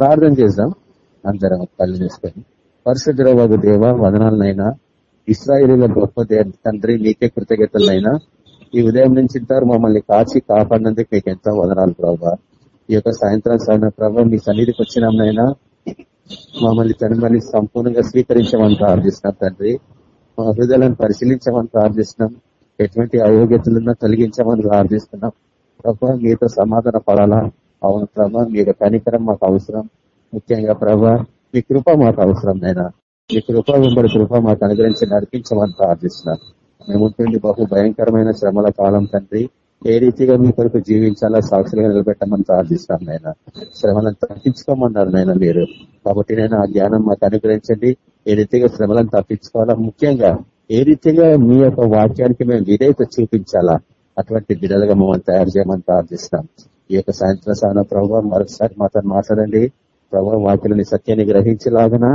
ప్రార్థన చేద్దాం. అందరం కళ్ళు చేసుకొని పరిశుద్ధ దేవ వదనాలనైనా ఇస్రాయేలీల గొప్ప తండ్రి నీకే కృతజ్ఞతలైనా ఈ ఉదయం నుంచి ఇంతవరకు మమ్మల్ని కాచి కాపాడినందుకు మీకు ఎంతో వదనాలు ప్రభావ ఈ యొక్క సాయంత్రం సాగిన ప్రభావ మీ సన్నిధికి వచ్చినాంనైనా మమ్మల్ని తనమల్ని సంపూర్ణంగా స్వీకరించమని ప్రార్థిస్తున్నాం తండ్రి. మా హృదయాలను పరిశీలించమని ప్రార్థిస్తున్నాం. ఎటువంటి అయోగ్యతలున్నా తొలగించమని ప్రార్థిస్తున్నాం. ప్రభావ మీతో సమాధాన పడాలా? అవును ప్రభా మీ యొక్క కనికరం మాకు అవసరం. ముఖ్యంగా ప్రభా మీ కృప మాకు అవసరం నైనా మీ కృప వెంబడి కృప మాకు అనుగ్రహించి నడిపించమని ప్రార్థిస్తున్నాం. మేముంటుంది బహు భయంకరమైన శ్రమల కాలం తండ్రి. ఏ రీతిగా మీ కొరకు జీవించాలా సాక్షులుగా నిలబెట్టమని ప్రార్థిస్తాం నైనా శ్రమలను తప్పించుకోమన్నారు నైనా మీరు. కాబట్టి నేను ఆ జ్ఞానం మాకు అనుగ్రహించండి. ఏ రీతిగా శ్రమలను తప్పించుకోవాలా ముఖ్యంగా ఏ రీతిగా మీ యొక్క వాక్యానికి మేము విధేయత చూపించాలా అటువంటి బిడ్డలుగా మమ్మల్ని తయారు చేయమని ప్రార్థిస్తున్నాం. ఈ యొక్క సాయంత్రం సాధన ప్రభావ మరొకసారి మాతో మాట్లాడండి. ప్రభావ వాక్యులని సత్యాన్ని గ్రహించలాగన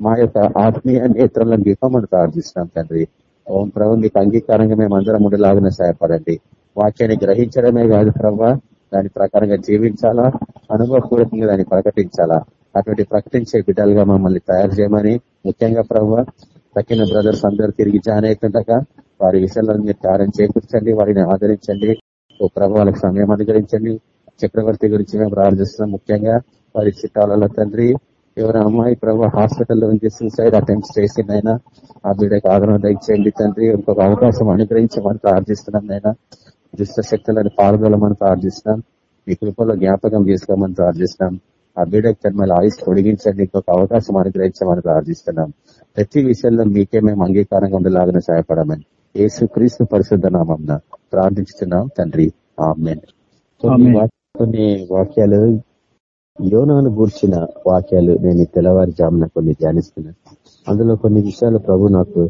మా యొక్క ఆత్మీయ నేత్రాలను విప్పమని ప్రార్థిస్తున్నాం తండ్రి. ఓం ప్రభు మీకు అంగీకారంగా మేము అందరం ఉండేలాగిన సహాయపడండి. వాక్యాన్ని గ్రహించడమే కాదు ప్రభావ దాని ప్రకారంగా జీవించాలా? అనుభవపూర్వకంగా దాన్ని ప్రకటించాలా? అటువంటి ప్రకటించే బిడ్డలుగా మమ్మల్ని తయారు చేయమని ముఖ్యంగా ప్రభావ తక్కిన బ్రదర్స్ అందరూ తిరిగి జాయిన్ అవుతుండగా వారి విషయంలో మీరు కార్యం చేకూర్చండి వారిని ఆదరించండి. ఓ ప్రభు వాళ్ళకి సమయం అనుగ్రహించండి. చక్రవర్తి గురించి మేము ప్రార్థిస్తున్నాం. ముఖ్యంగా వారి చుట్టాలలో తండ్రి ఎవరి అమ్మాయి ప్రభు హాస్పిటల్లో నుంచి సైడ్ అటెంప్ట్స్ చేసిందైనా ఆ బిడ్డకు ఆగ్రహం దయచేయండి తండ్రి. ఇంకొక అవకాశం అనుగ్రహించమని ప్రార్థిస్తున్నాం నైనా. దుష్ట శక్తులను పాల్గొలమని ప్రార్థిస్తున్నాం. మీ కృపలో జ్ఞాపకం చేసుకోమని ప్రార్థిస్తున్నాం. ఆ బిడ్డకు తన ఆయుష్ పొడిగించండి. ఇంకొక అవకాశం అనుగ్రహించమని ప్రార్థిస్తున్నాం. ప్రతి విషయంలో మీకే మేము అంగీకారంగా ఉండేలాగానే సహాయపడమని ఏసు క్రీస్తు పరిశుద్ధ నామం ప్రార్థించుతున్నాం తండ్రి. ఆమెన్. కొన్ని వాక్యాలు యోనాను గూర్చిన వాక్యాలు నేను తెల్లవారి జామున కొన్ని ధ్యానిస్తున్నాను అందులో కొన్ని విషయాలు ప్రభు నాకు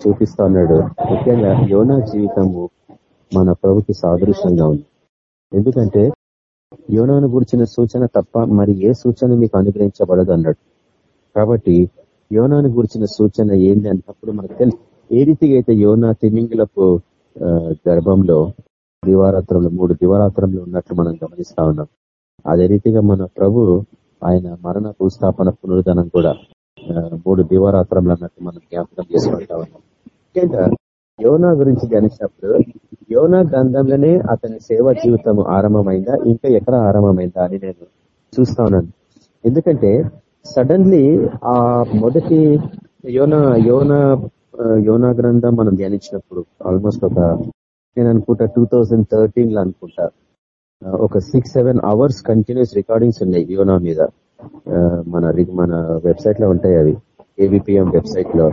చూపిస్తా ఉన్నాడు. ముఖ్యంగా యోనా జీవితము మన ప్రభుకి సాదృశ్యంగా ఉంది. ఎందుకంటే యోనాను గురించిన సూచన తప్ప మరి ఏ సూచన మీకు అనుగ్రహించబడదు అన్నాడు. కాబట్టి యోనాను గురించిన సూచన ఏంది అన్నప్పుడు మనకు తెలుసు ఏ రీతిగా అయితే యోనా తిమింగిలపు గర్భంలో దివారాత్రంలో మూడు దివారాత్రంలో ఉన్నట్లు మనం గమనిస్తా ఉన్నాం. అదే రీతిగా మన ప్రభు ఆయన మరణ భూస్థాపన పునరుద్ధనం కూడా మూడు దివారాత్రంలో అన్నట్టు మనం జ్ఞాపకం చేసుకుంటా ఉన్నాం. ముఖ్యంగా యోనా గురించి ధ్యానించినప్పుడు యోనా గ్రంథంలోనే అతని సేవా జీవితం ఆరంభమైందా ఇంకా ఎక్కడ ఆరంభమైందా అని నేను చూస్తా ఉన్నాను. ఎందుకంటే సడన్లీ ఆ మొదటి యోన యోన యోనా గ్రంథం మనం ధ్యానించినప్పుడు ఆల్మోస్ట్ ఒక నేను అనుకుంటా టూ థౌజండ్ థర్టీన్లో అనుకుంటా. ఒక six seven hours continuous recordings ఉన్నాయి యోనా మీద. మన మన వెబ్సైట్లో ఉంటాయి అవి. ఏబిపిఎం వెబ్సైట్లో.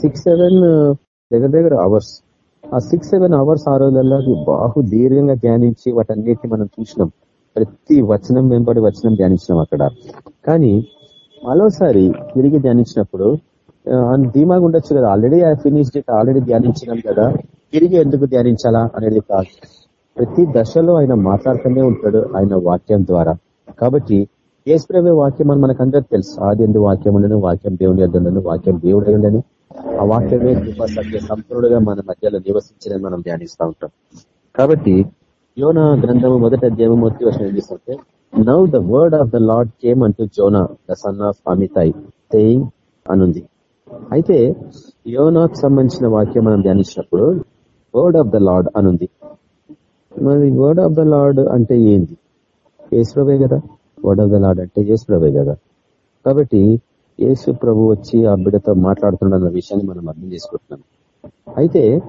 సిక్స్ సెవెన్ దగ్గర దగ్గర అవర్స్ ఆ సిక్స్ సెవెన్ అవర్స్ ఆ రోజులలో బాహు దీర్ఘంగా ధ్యానించి వాటన్నిటిని మనం చూసినాం. ప్రతి వచనం వెంబడి వచనం ధ్యానించినాం అక్కడ. కానీ మరోసారి తిరిగి ధ్యానించినప్పుడు ధీమాగా ఉండొచ్చు కదా. ఆల్రెడీ ఫినిష్ డేట్ ఆల్రెడీ ధ్యానించినాం కదా. తిరిగి ఎందుకు ధ్యానించాలా అనేది కాదు. ప్రతి దశలో ఆయన మాట్లాడుతూనే ఉంటాడు ఆయన వాక్యం ద్వారా. కాబట్టి ఏసుప్రవే వాక్యం అని మనకు అందరికి తెలుసు. ఆది ఎందు వాక్యం ఉండను వాక్యం దేవుని ఎద్దుండను వాక్యం దేవుడు ఉండను. ఆ వాక్యమే కృప సత్య సంపూర్ణుడుగా మన మధ్యలో నివసించిన మనం ధ్యానిస్తూ ఉంటాం. కాబట్టి యోన గ్రంథము మొదట దేవమూర్తి వచ్చిన ఏం చేస్తుంటే now the word of the Lord came అంటూ Jonah the son of Amittai saying అనుంది. అయితే యోనాకు సంబంధించిన వాక్యం మనం ధ్యానించినప్పుడు వర్డ్ ఆఫ్ ద లార్డ్ అనుంది. మరి వర్డ్ ఆఫ్ ద లార్డ్ అంటే ఏంది? యేసుప్రభే కదా? వర్డ్ ఆఫ్ ద లార్డ్ అంటే యేసుప్రభే కదా? కాబట్టి యేసు ప్రభు వచ్చి ఆ బిడ్డతో మాట్లాడుతున్న విషయాన్ని మనం అర్థం చేసుకుంటున్నాం. అయితే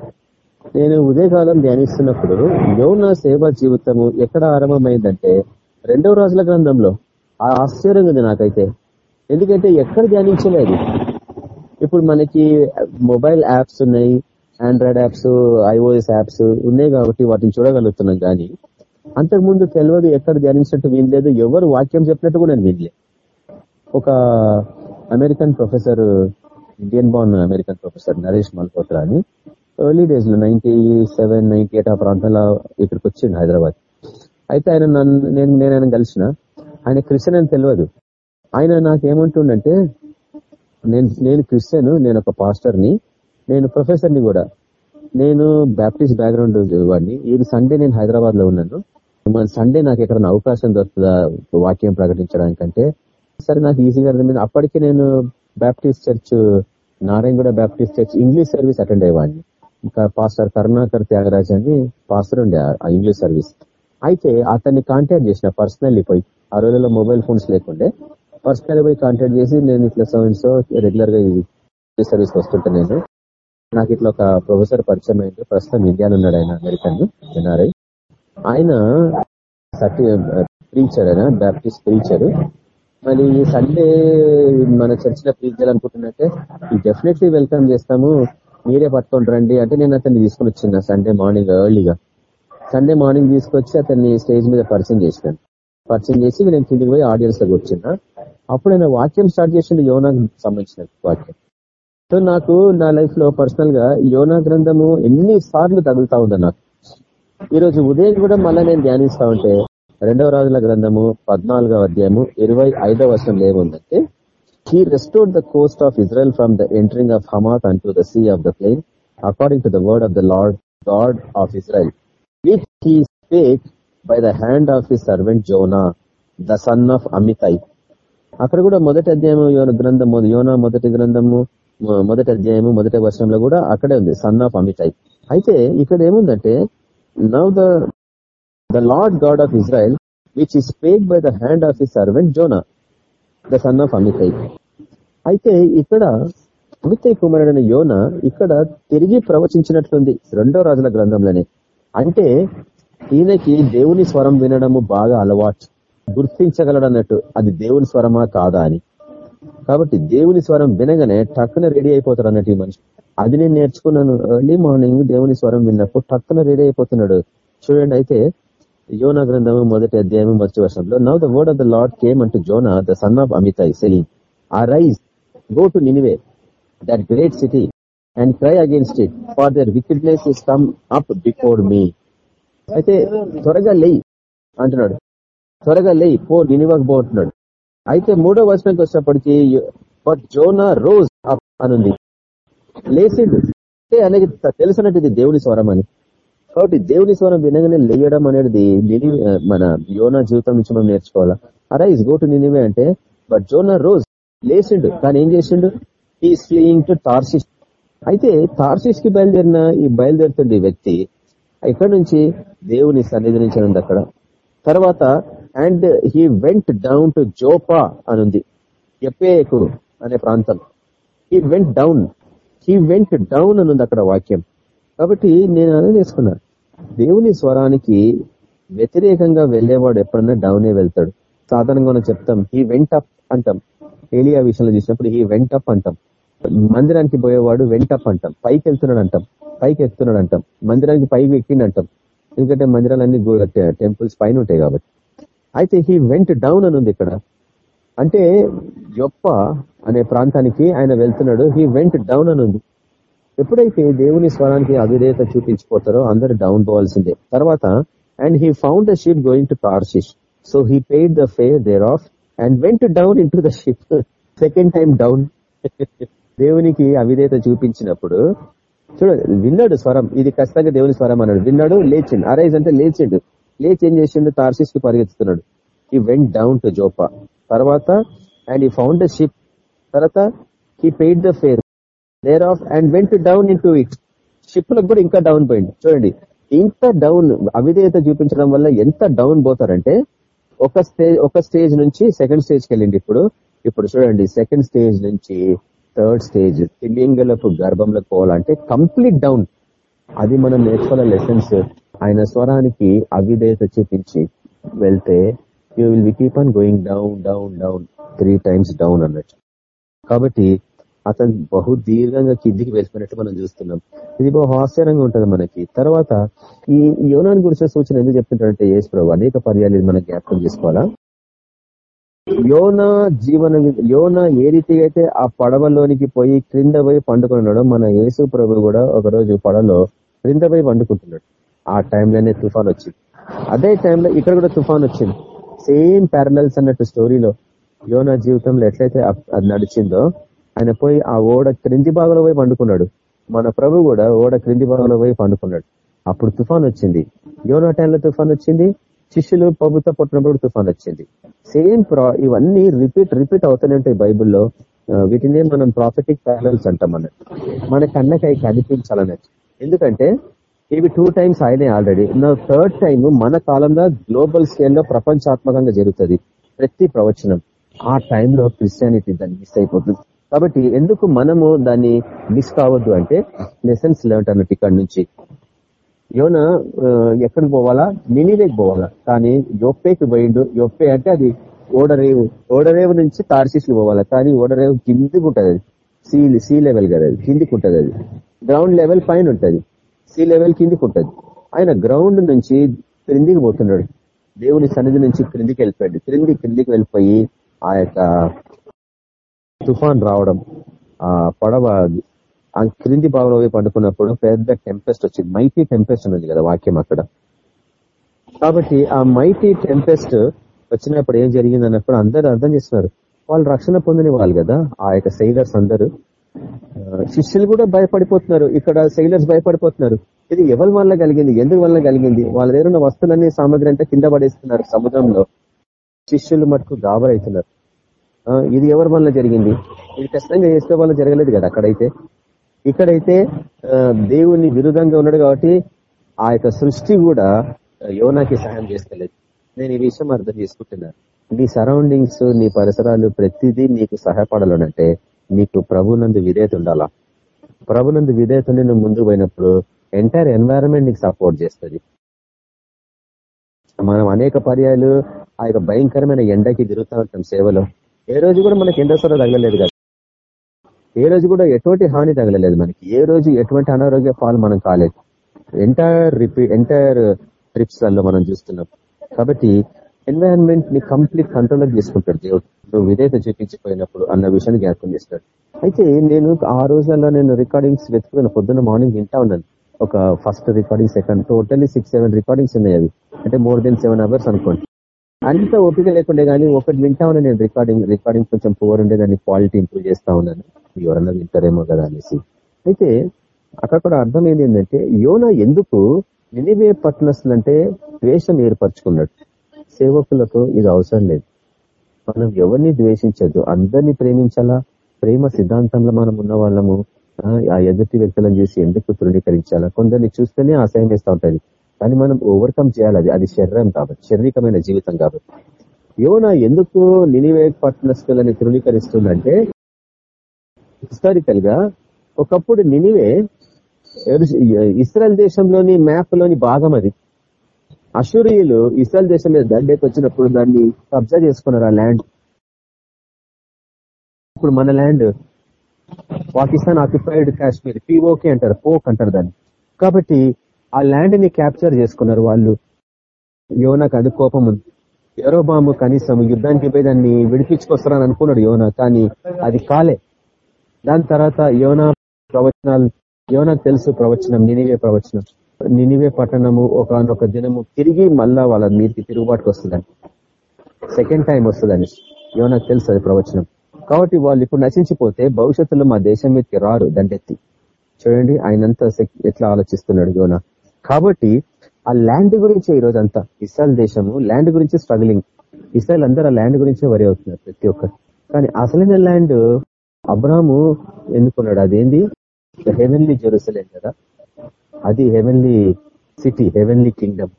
నేను ఉదయకాలం ధ్యానిస్తున్నప్పుడు యౌన సేవ జీవితము ఎక్కడ ఆరంభమైందంటే రెండవ రాజుల గ్రంథంలో. ఆ ఆశ్చర్యం ఉంది నాకైతే. ఎందుకంటే ఎక్కడ ధ్యానించలేదు. ఇప్పుడు మనకి మొబైల్ యాప్స్ ఉన్నాయి ఆండ్రాయిడ్ యాప్స్ ఐఓఎస్ యాప్స్ ఉన్నాయి కాబట్టి వాటిని చూడగలుగుతున్నాం కానీ అంతకుముందు తెలియదు ఎక్కడ ధ్యానించినట్టు వినలేదు. ఎవరు వాక్యం చెప్పినట్టు కూడా నేను వినలేదు. ఒక American professor Indian born American professor Naresh Malhotra అని ఎర్లీ డేస్లో నైన్టీ సెవెన్ నైన్టీ ఎయిట్ ఆ ప్రాంతంలో ఇక్కడికి వచ్చిండు హైదరాబాద్. అయితే ఆయన నన్ను నేను నేను ఆయన కలిసిన ఆయన క్రిస్టియన్ అని తెలియదు. ఆయన నాకేమంటుండంటే నేను నేను క్రిస్టియన్ నేను ఒక పాస్టర్ని నేను ప్రొఫెసర్ని కూడా. నేను బ్యాప్టిస్ట్ బ్యాక్గ్రౌండ్ వాడిని. ఈ సండే నేను హైదరాబాద్లో ఉన్నాను. మన సండే నాకు ఎక్కడైనా అవకాశం దొరుకుతుందా? వాక్యం ప్రకటించడానికంటే. సరే నాకు ఈజీగా అర్థమైంది. అప్పటికి నేను Baptist church Narayanguda Baptist church English service attend అయ్యేవాడిని. ఇంకా పాస్టర్ కరుణాకర్ త్యాగరాజ్ అని పాస్టర్ ఉండే ఆ ఇంగ్లీష్ సర్వీస్. అయితే అతన్ని కాంటాక్ట్ చేసిన పర్సనల్లీ పోయి ఆ రోజుల్లో మొబైల్ ఫోన్స్ లేకుండే పర్సనల్ పోయి కాంటాక్ట్ చేసి నేను ఇట్లా సో సో రెగ్యులర్గా ఇంగ్లీష్ సర్వీస్ వస్తుంటా నేను నాకు ఇట్లా ఒక ప్రొఫెసర్ పరిచయం అయింది. ప్రస్తుతం ఇండియాలో ఉన్నాడు ఆయన అమెరికన్ ఎన్ఆర్ఐ. ఆయన సర్టి ప్రీచర్ ఆయన బ్యాప్టిస్ట్ ప్రీచర్ మరి సండే మన చర్చిలో ప్రీచ్ చేయాలనుకుంటున్నట్టే డెఫినెట్లీ వెల్కమ్ చేస్తాము. మీరే పట్టుకొని రండి. అంటే నేను అతన్ని తీసుకుని వచ్చిన సండే మార్నింగ్ ఎర్లీగా. సండే మార్నింగ్ తీసుకొచ్చి అతన్ని స్టేజ్ మీద పరిచయం చేసినాను పరిచయం చేసి నేను కిందికి పోయి ఆడియన్స్లో కూర్చున్నా. అప్పుడు నేను వాక్యం స్టార్ట్ చేసింది యోనాకు సంబంధించిన వాక్యం. సో నాకు నా లైఫ్లో పర్సనల్గా యోనా గ్రంథము ఎన్ని సార్లు తగులుతా ఉందా నాకు. ఈ రోజు ఉదయం కూడా మళ్ళీ నేను ధ్యానిస్తా ఉంటే రెండవ రాజుల గ్రంథము పద్నాలుగవ అధ్యాయము ఇరవై ఐదవ వర్షంలో ఏముందంటే he restored the coast of Israel from the entering of Hamath and to the sea of the plain according to the word of the Lord God of Israel with he spake by the hand of his servant Jonah the son of Amittai అక్కడ కూడా మొదటి అధ్యాయము యోన గ్రంథము యోనా మొదటి గ్రంథము మొదటి అధ్యాయము మొదటి వర్షంలో కూడా అక్కడే ఉంది సన్ ఆఫ్ అమితై అయితే ఇక్కడ ఏముందంటే now the the Lord God of Israel which is spake by the hand of his servant Jonah the son of Amittai అయితే ఇక్కడ అమితై కుమారుడైన యోన ఇక్కడ తిరిగి ప్రవచించినట్లుంది రెండో రాజుల గ్రంథంలోనే. అంటే ఈయనకి దేవుని స్వరం వినడము బాగా అలవాటు. గుర్తించగలడన్నట్టు. అది దేవుని స్వరమా కాదా అని. కాబట్టి దేవుని స్వరం వినగానే టక్కున రెడీ అయిపోతాడు అన్నట్టు ఈ మనిషి. అది నేను నేర్చుకున్నాను ఎర్లీ మార్నింగ్ దేవుని స్వరం విన్నప్పుడు టక్కున రెడీ అయిపోతున్నాడు. చూడండి అయితే యోనా గ్రంథము మొదటి అధ్యాయం మొదటి వర్షంలో now the word of the Lord came అంటూ Jonah the son of Amittai saying arise go to Nineveh that great city and cry against it for their wickedness is come up before me అయితే త్వరగా లేయి అంటున్నాడు. త్వరగా లేయి పో నినివాకు అంటున్నాడు. అయితే మూడో వర్షంకి వచ్చినప్పటికీ బట్ జోనా రోజ్ అని అనుంది. లేచిండు. అనేది తెలిసినట్టు ఇది దేవుని స్వరం అని. కాబట్టి దేవుని స్వరం వినగానే లేయడం అనేది మన యోనా జీవితం నుంచి మనం నేర్చుకోవాలా? అరైజ్ గో టు నినివే అంటే బట్ జోనా రోజ్ లేచిండు. కానీ ఏం చేసిండు? ఈ స్లీయింగ్ టు టార్సిస్ అయితే టార్సిస్కి బయలుదేరిన ఈ బయలుదేరుతుంది వ్యక్తి ఇక్కడ నుంచి? దేవుని సన్నిధి నుంచి అక్కడ. తర్వాత and he went down to Joppa అనుంది. ఎప్పేకు అనే ప్రాంతం he went down he went down అనుంది అక్కడ వాక్యం. కాబట్టి నేను అదే తీసుకున్నా దేవుని స్వరానికి వ్యతిరేకంగా వెళ్ళేవాడు ఎప్పుడన్నా డౌనే వెళ్తాడు. సాధారణంగా మనం చెప్తాం హీ వెంట్ అప్ అంటాం. ఏలియా విషయంలో చూసినప్పుడు హీ వెంట్ అప్ అంటాం. మందిరానికి పోయేవాడు వెంట్ అప్ అంటాం. పైకి వెళ్తున్నాడు అంటాం. పైకి ఎత్తున్నాడు అంటాం. మందిరానికి పైకి ఎక్కిండి అంటాం. ఎందుకంటే మందిరాలన్నీ టెంపుల్స్ పైన ఉంటాయి కాబట్టి. అయితే హీ వెంట్ డౌన్ అని ఉంది ఇక్కడ. అంటే యొప్ప అనే ప్రాంతానికి ఆయన వెళ్తున్నాడు. హీ వెంట్ డౌన్ అని ఉంది. ఎప్పుడైతే దేవుని స్వరానికి అవిధేయత చూపించిపోతారో అందరు డౌన్ పోవాల్సిందే. తర్వాత and he found the ship going to Tarshish so he paid the fare thereof and went down in the ship second time down దేవునికి అవిధేయత చూపించినప్పుడు చూడండి విన్నాడు స్వరం. ఇది ఖచ్చితంగా దేవుని స్వరం అన్నాడు. విన్నాడు లేచిండు. అరైజ్ అంటే లేచిండు. లేచి ఏం చేసిండు? తార్సిస్కి పరిగెత్తుతున్నాడు. ఈ వెంట్ డౌన్ టు జోపా తర్వాత and he found the ship తర్వాత he paid the fare thereof and went down into it షిప్లకు కూడా ఇంకా డౌన్ పోయింది చూడండి ఇంత డౌన్ అవిధేయత చూపించడం వల్ల ఎంత డౌన్ పోతారంటే ఒక స్టేజ్ ఒక స్టేజ్ నుంచి సెకండ్ స్టేజ్కి వెళ్ళింది ఇప్పుడు. ఇప్పుడు చూడండి సెకండ్ స్టేజ్ నుంచి థర్డ్ స్టేజ్ తిమింగలపు గర్భంలో పోవాలంటే కంప్లీట్ డౌన్. అది మనం నేర్చుకోవాల లెసన్స్. ఆయన స్వరానికి అవిధేయత చూపించి వెళ్తే you will we keep on going down down down three times down అన్నట్టు. కాబట్టి అతను బహు దీర్ఘంగా కిందికి వెళ్ళిపోయినట్టు మనం చూస్తున్నాం. ఇది బహు ఆశ్చర్యంగా ఉంటుంది మనకి. తర్వాత ఈ యోనాన్ని గురించిన సూచన ఎందుకు చెప్తుంటారంటే యేసు ప్రభు అనేక పర్యాలు మనం జ్ఞాపకం చేసుకోవాలా? యోన జీవన యోన ఏ రీతిగా అయితే ఆ పడవలోనికి పోయి క్రింద పోయి పండుకున్నాడో మన యేసు ప్రభు కూడా ఒకరోజు పడవలో క్రింద పోయి పండుకుంటున్నాడు. ఆ టైంలోనే తుఫాన్ వచ్చింది. అదే టైంలో ఇక్కడ కూడా తుఫాన్ వచ్చింది. సేమ్ ప్యారలల్స్ అన్నట్టు స్టోరీలో యోన జీవితంలో ఎట్లయితే అది నడిచిందో ఆయన పోయి ఆ ఓడ క్రింది భాగంలో పోయి పండుకున్నాడు. మన ప్రభు కూడా ఓడ క్రింది భాగంలో పోయి పండుకున్నాడు. అప్పుడు తుఫాన్ వచ్చింది. యోనా టైంలో తుఫాన్ వచ్చింది. శిష్యులు ప్రభుత్వ పుట్టినప్పుడు తుఫాన్ వచ్చింది. సేమ్ ఇవన్నీ రిపీట్ రిపీట్ అవుతూనే ఉంటాయి బైబుల్లో. వీటినే మనం ప్రాఫిటిక్ ప్యానల్స్ అంటాం అన్నట్టు మన కన్నకి అవి కనిపించాలన్నట్టు ఎందుకంటే ఇవి టూ టైమ్స్ అయినాయి ఆల్రెడీ నా థర్డ్ టైం మన కాలంలో గ్లోబల్ స్కేల్లో ప్రపంచాత్మకంగా జరుగుతుంది. ప్రతి ప్రవచనం. ఆ టైంలో క్రిస్టియానిటీ దాన్ని మిస్ అయిపోతుంది. కాబట్టి ఎందుకు మనము దాన్ని మిస్ కావద్దు అంటే లెసన్స్ లెర్న్ అన్నట్టు ఇక్కడ నుంచి. యోన ఎక్కడికి పోవాలా? నినివేకి పోవాలా? కానీ యొప్పేకి పోయిండు. యొప్పే అంటే అది ఓడరేవు. ఓడరేవు నుంచి తార్సిస్లు పోవాలా? కానీ ఓడరేవు కిందికి ఉంటుంది అది సీ సీ లెవెల్ కదా అది. కిందికి ఉంటుంది అది. గ్రౌండ్ లెవెల్ పైన ఉంటుంది. సీ లెవెల్ కిందికి ఉంటుంది ఆయన గ్రౌండ్ నుంచి క్రిందికి పోతున్నాడు. దేవుని సన్నిధి నుంచి క్రిందికి వెళ్ళిపోయాడు. క్రింది క్రిందికి వెళ్ళిపోయి ఆ యొక్క తుఫాన్ రావడం ఆ పడవ ఆ క్రింది భాగంలో వైపు పండుకున్నప్పుడు పెద్ద టెంపెస్ట్ వచ్చింది మైటీ టెంపెస్ట్ ఉంది కదా వాక్యం అక్కడ. కాబట్టి ఆ మైటీ టెంపెస్ట్ వచ్చినప్పుడు ఏం జరిగింది అన్నప్పుడు అందరూ అర్థం చేస్తున్నారు వాళ్ళు రక్షణ పొందిన వాళ్ళు కదా ఆ యొక్క సెయిలర్స్ అందరూ. శిష్యులు కూడా భయపడిపోతున్నారు. ఇక్కడ సెయిలర్స్ భయపడిపోతున్నారు. ఇది ఎవరి వల్ల కలిగింది? ఎందుకు వల్ల కలిగింది? వాళ్ళ దగ్గర ఉన్న వస్తువులన్నీ సామగ్రి అంతా కింద పడేస్తున్నారు సముద్రంలో. శిష్యులు మటుకు గాబరైతున్నారు. ఇది ఎవరి వల్ల జరిగింది? ఇది ఖచ్చితంగా చేసే వల్ల జరగలేదు కదా అక్కడైతే. ఇక్కడైతే దేవుని విరుద్ధంగా ఉన్నాడు కాబట్టి ఆ యొక్క సృష్టి కూడా యోనాకి సహాయం చేస్తలేదు. నేను ఈ విషయం అర్థం చేసుకుంటున్నాను. నీ సరౌండింగ్స్ నీ పరిసరాలు ప్రతిదీ నీకు సహాయపడాలనంటే నీకు ప్రభునందు విధేయత ఉండాలా? ప్రభునందు విధేయత నువ్వు ముందుకు పోయినప్పుడు ఎంటైర్ ఎన్వైరన్మెంట్ నీకు సపోర్ట్ చేస్తుంది. మనం అనేక పర్యాలు ఆ యొక్క భయంకరమైన ఎండకి తిరుగుతూ ఉంటాం సేవలో. ఏ రోజు కూడా మనకి ఎండసర తగలలేదు కదా ఏ రోజు కూడా ఎటువంటి హాని తగలలేదు మనకి. ఏ రోజు ఎటువంటి అనారోగ్య పాలు మనం కాలేదు. ఎంటైర్ రిపీ ఎంటైర్ ట్రిప్స్లలో మనం చూస్తున్నాం. కాబట్టి ఎన్వైరన్మెంట్ని కంప్లీట్ కంట్రోల్ చేసుకుంటాడు దేవుడు. నువ్వు విధేత చూపించిపోయినప్పుడు అన్న విషయాన్ని జ్ఞాపకం చేస్తాడు. అయితే నేను ఆ రోజుల్లో నేను రికార్డింగ్స్ వెతుకున్న పొద్దున్న మార్నింగ్ వింటా ఉన్నాను. ఒక first recording second totally six seven recordings ఉన్నాయి అవి. అంటే మోర్ దెన్ సెవెన్ అవర్స్ అనుకోండి. అంత ఓపిక లేకుండే కానీ ఒకటి వింటా ఉన్నాను నేను రికార్డింగ్ రికార్డింగ్ కొంచెం పువర్ ఉండే దాన్ని క్వాలిటీ ఇంప్రూవ్ చేస్తా ఉన్నాను. ఎవరన్నా వింటారేమో కదా అనేసి. అయితే అక్కడ కూడా అర్థం ఏంటంటే యోన ఎందుకు నినివే పట్టణస్తులంటే ద్వేషం ఏర్పరచుకున్నాడు? సేవకులకు ఇది అవసరం లేదు. మనం ఎవరిని ద్వేషించద్దు? అందరినీ ప్రేమించాలా? ప్రేమ సిద్ధాంతంలో మనం ఉన్న వాళ్ళము ఆ ఎదుటి వ్యక్తులను చూసి ఎందుకు తృణీకరించాలా? కొందరిని చూస్తేనే ఆశయం వేస్తూ ఉంటుంది. కానీ మనం ఓవర్కమ్ చేయాలి. అది అది శరీరం కాబట్టి శారీరకమైన జీవితం కాబట్టి. యోన ఎందుకు నినివే పట్టణస్తులని తృణీకరిస్తుందంటే హిస్టారికల్గా ఒకప్పుడు నినివే ఇస్రాయల్ దేశంలోని మ్యాప్లోని భాగం అది. అసూరియులు ఇస్రాయల్ దేశం మీద దండేకి వచ్చినప్పుడు దాన్ని కబ్జా చేసుకున్నారు ఆ ల్యాండ్. ఇప్పుడు మన land Pakistan occupied Kashmir POK అంటారు పోక్ అంటారు దాన్ని. కాబట్టి ఆ ల్యాండ్ని క్యాప్చర్ చేసుకున్నారు వాళ్ళు. యోనాకు అది కోపం ఉంది. ఎరోబాము కనీసం యుద్ధానికి పోయి దాన్ని విడిపించుకొస్తారని అనుకున్నాడు యోనా కానీ అది కాలే. దాని తర్వాత యోనా ప్రవచనాలు యోనాకు తెలుసు ప్రవచనం నినివే ప్రవచనం. నినివే పట్టణము ఒకనొక దినము తిరిగి మళ్ళా వాళ్ళ మీదకి తిరుగుబాటుకు వస్తుందని. సెకండ్ టైం వస్తుందని. యోనాకు తెలుసు అది ప్రవచనం. కాబట్టి వాళ్ళు ఇప్పుడు నశించిపోతే భవిష్యత్తులో మా దేశం మీదకి రారు దండెత్తి. చూడండి ఆయనంతా ఎట్లా ఆలోచిస్తున్నాడు యోనా. కాబట్టి ఆ ల్యాండ్ గురించి ఈ రోజు అంతా ఇస్రాయల్ దేశము ల్యాండ్ గురించి స్ట్రగ్లింగ్. ఇస్రాయల్ అందరూ ఆ ల్యాండ్ గురించే వరి అవుతున్నారు ప్రతి ఒక్కరు. కానీ అసలైన ల్యాండ్ అబ్రాహము ఎన్నుకున్నాడు అదేంది? హెవెన్లీ జెరూసలేం కదా? అది హెవెన్లీ సిటీ హెవెన్లీ కింగ్డమ్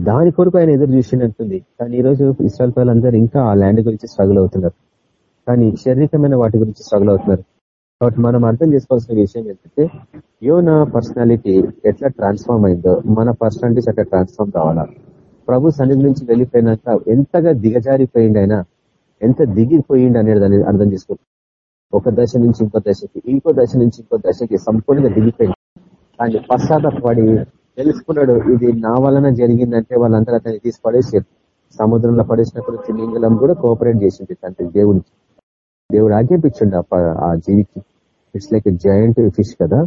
దాని కొరకు ఆయన ఎదురు చూసినట్టుంది. కానీ ఈ రోజు ఇస్రాయల్ పిల్లలందరూ ఇంకా ఆ ల్యాండ్ గురించి స్ట్రగుల్ అవుతున్నారు. కానీ శారీరకమైన వాటి గురించి స్ట్రగుల్ అవుతున్నారు. కాబట్టి మనం అర్థం చేసుకోవాల్సిన విషయం ఏంటంటే యోన పర్సనాలిటీ ఎట్లా ట్రాన్స్ఫార్మ్ అయిందో మన పర్సనాలిటీస్ అట్లా ట్రాన్స్ఫార్మ్ కావాలా? ప్రభు సన్నిధి నుంచి వెళ్ళిపోయినాక ఎంతగా దిగజారిపోయిండు అయినా ఎంత దిగిపోయిండు అనేది అర్థం చేసుకో ఒక దశ నుంచి ఇంకో దశకి ఇంకో దశ నుంచి ఇంకో దశకి సంపూర్ణంగా దిగిపోయింది. కానీ పశ్చాత్తపడి తెలుసుకున్నాడు ఇది నా వలన జరిగిందంటే వాళ్ళందరూ అతన్ని తీసి పడేసారు సముద్రంలో పడేసినప్పుడు తిమింగలం కూడా కోఆపరేట్ చేసింది తండ్రి దేవునికి. దేవుడు ఆజ్ఞాపించండి ఆ జీవికి. ఇట్స్ లైక్ జాయింట్ ఫిష్ కదా.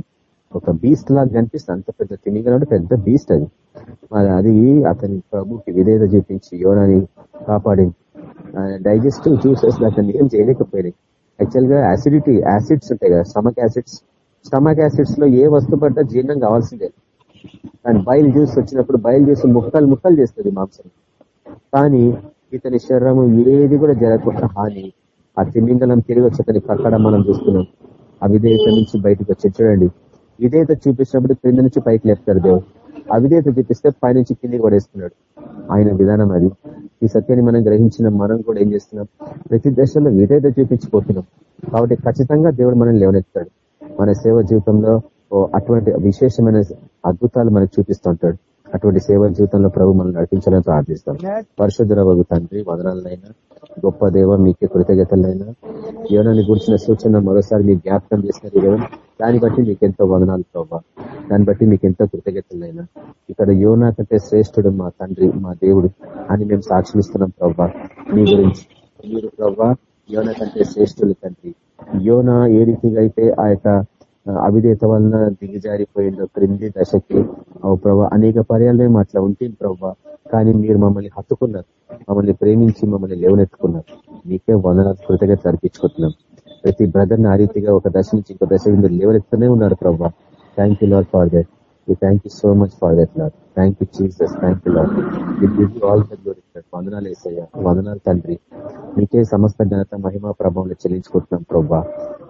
ఒక బీస్ట్ లాగా కనిపిస్తుంది. అంత పెద్ద తిమింగలం పెద్ద బీస్ట్ అది. అది అతని ప్రభుకి విధేత చూపించి యోనాని కాపాడింది. డైజెస్టివ్ జ్యూసెస్ అతన్ని ఏం చేయలేకపోయినాయి. యాక్చువల్గా యాసిడిటీ యాసిడ్స్ ఉంటాయి కదా స్టమక్ యాసిడ్స్. స్టమక్ యాసిడ్స్లో ఏ వస్తువు పడ్డా జీర్ణం కావాల్సిందే. కానీ బయలు జ్యూస్ వచ్చినప్పుడు బయలు జ్యూస్ ముక్కలు ముక్కలు చేస్తుంది మాంసం. కానీ ఇతని శరీరం ఏది కూడా జరగకుండా హాని. ఆ తిమింగలం తిరిగి వచ్చేతని అతని కక్కడం మనం చూస్తున్నాం. అవిధేయత నుంచి బయటకు వచ్చి చూడండి. విధేయత చూపించినప్పుడు క్రింద నుంచి పైకి లేపుతాడు దేవుడు. అవిధేయత చూపిస్తే పైనుంచి కిందికి పడేస్తున్నాడు. ఆయన విధానం అది. ఈ సత్యాన్ని మనం గ్రహించిన మనం కూడా ఏం చేస్తున్నాం? ప్రతి దశలో విధేయత చూపించిపోతున్నాం కాబట్టి ఖచ్చితంగా దేవుడు మనం లేవనెత్తాడు. మన సేవ జీవితంలో అటువంటి విశేషమైన అద్భుతాలు మనకు చూపిస్తుంటాడు అటువంటి సేవ జీవితంలో ప్రభు మనం నడిపించాలని ప్రార్థిస్తాం. పరిశుద్ధ తండ్రి వదనాలైనా గొప్ప దేవ మీకే కృతజ్ఞతలైనా యోనాన్ని గురించిన సూచన మరోసారి మీకు జ్ఞాపకం చేస్తారు దేవం దాన్ని బట్టి మీకు ఎంతో వదనాలు ప్రభావ దాన్ని బట్టి మీకు ఎంతో కృతజ్ఞతలైనా ఇక్కడ యోనా కంటే శ్రేష్ఠుడు మా తండ్రి మా దేవుడు అని మేము సాక్షిస్తున్నాం ప్రభా. మీ గురించి. మీరు ప్రభా యోన కంటే శ్రేష్ఠులు తండ్రి. యోన ఏ రీతిగా అయితే ఆ యొక్క అవిధేత వలన దిగజారిపోయిందో క్రింది దశకి. ప్రభా అనేక పర్యాలు మేము అట్లా ఉంటుంది ప్రభా కానీ మీరు మమ్మల్ని హత్తుకున్నారు. మమ్మల్ని ప్రేమించి మమ్మల్ని లేవనెత్తుకున్నారు. మీకే వందన కృతజ్ఞత అర్పించుకుంటున్నాం. ప్రతి బ్రదర్ ఆ రీతిగా ఒక దశ నుంచి ఇంకో దశ మీరు లేవనెత్తూనే ఉన్నారు ప్రభా. Thank you Lord for that ఈ thank you so much for that Lord thank you Jesus thank you Lord all వందనాలు వేసయ్యా వందనాలు తండ్రి మీకే సమస్త ఘనత మహిమా ప్రభావంలో చెల్లించుకుంటున్నాం ప్రభా.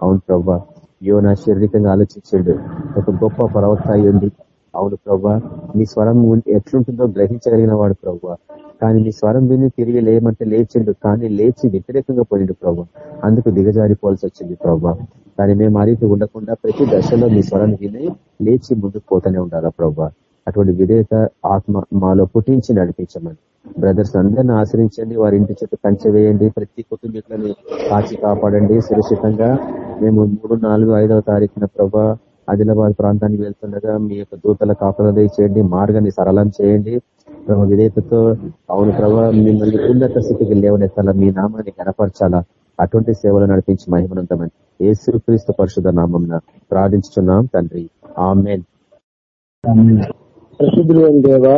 అవును ప్రభా. యోన శారీరకంగా ఆలోచించాడు. ఒక గొప్ప పర్వత ఉంది అవును ప్రభా నీ స్వరం ఎట్లుంటుందో గ్రహించగలిగిన వాడు ప్రభా కానీ నీ స్వరం విని తిరిగి లేయమంటే లేచిండు కానీ లేచి వ్యతిరేకంగా పోయిండు ప్రభా అందుకు దిగజారిపోవాల్సి వచ్చింది ప్రభా కానీ మేము ఆ రీతి ఉండకుండా ప్రతి దశలో మీ స్వరం విని లేచి ముందుకు పోతూనే ఉండాలా ప్రభా అటువంటి విధేయత ఆత్మ మాలో పుట్టించి నడిపించమని. బ్రదర్స్ అందరిని ఆశ్రయించండి. వారి ఇంటి చుట్టూ కంచె వేయండి. ప్రతి కుటుంబీకులను కాచి కాపాడండి. సురక్షితంగా మేము మూడు నాలుగు ఐదవ తారీఖున ప్రభా ఆదిలాబాద్ ప్రాంతానికి వెళ్తుండగా మీ యొక్క దూతల కాపలా చేయండి మార్గాన్ని సరళం చేయండి. ప్రభు విధేయతతో అవును ప్రభా మిమ్మల్ని ఉన్నత స్థితికి లేవనెత్తాలా మీ నామాన్ని కనపరచాలా అటువంటి సేవలు నడిపించి మహిమనంతమని ఏసు క్రీస్తు పరిశుధ నామం ప్రార్థించుతున్నాం తండ్రి. ఆమెన్. ప్రసిద్ధులు దేవా